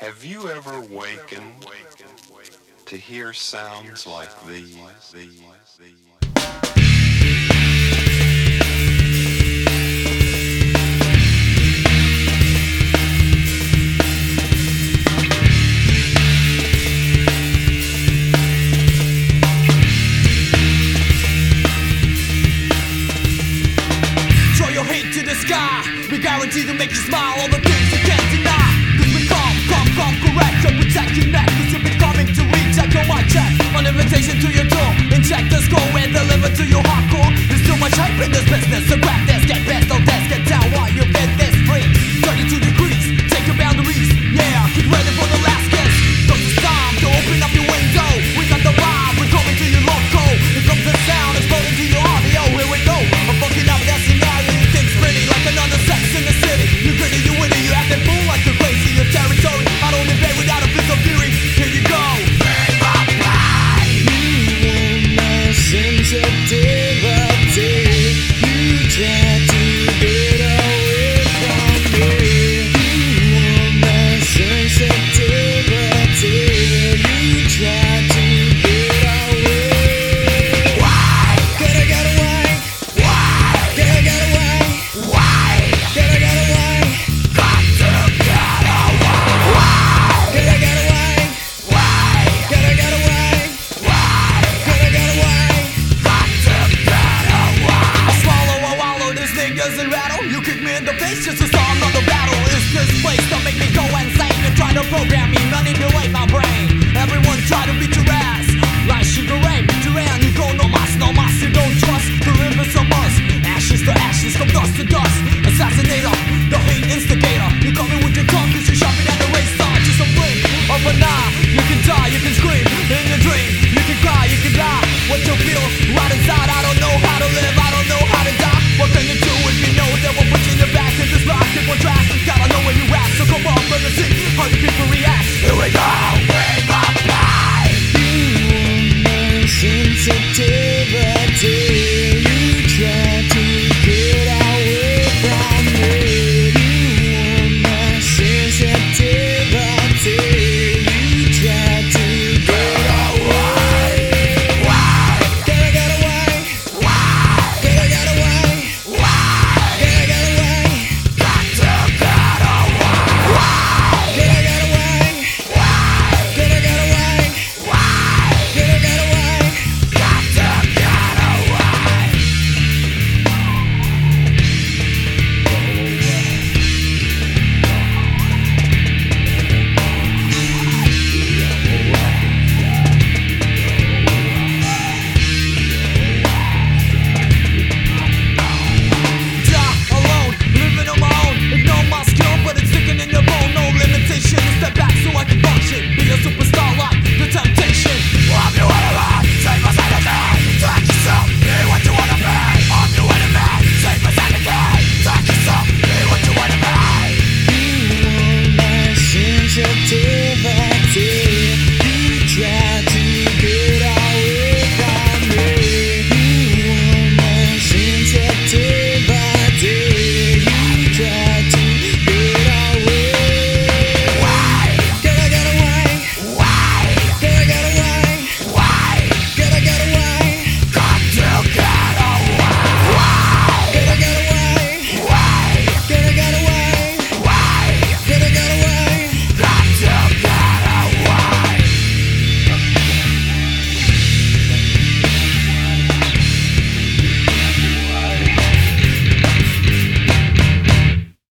Have you ever wakened to hear sounds like these? Throw your hate to the sky, we guarantee to make you smile. in this business. You can die, you can scream in your dream. You can cry, you can die. What you feel right inside I don't know how to live, I don't know how to die. What can you do if you know that we're pushing you back in this life? Keep trapped, track, gotta know where you at. So come on, let me see how the people react. Here we go, we got life. Human sensitivity.